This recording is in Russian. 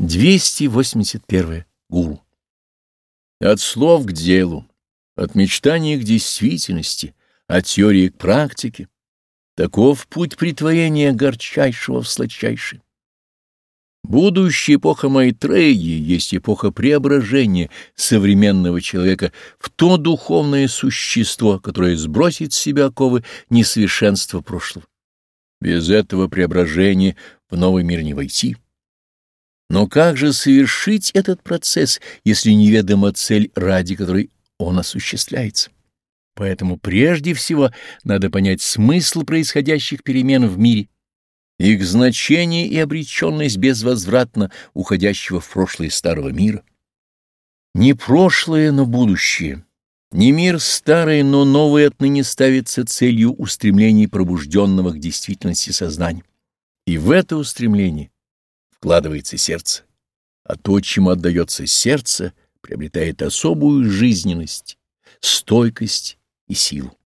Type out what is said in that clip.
281. Гуру. От слов к делу, от мечтаний к действительности, от теории к практике. Таков путь притворения горчайшего в сладчайшее. Будущая эпоха Майтреи есть эпоха преображения современного человека в то духовное существо, которое сбросит с себя оковы несовершенства прошлого. Без этого преображения в новый мир не войти. Но как же совершить этот процесс, если неведома цель, ради которой он осуществляется? Поэтому прежде всего надо понять смысл происходящих перемен в мире, их значение и обреченность безвозвратно уходящего в прошлое старого мира. Не прошлое, но будущее. Не мир старый, но новый отныне ставится целью устремлений пробужденного к действительности сознания. И в это устремление вкладывается сердце, а то, чему отдается сердце, приобретает особую жизненность, стойкость и силу.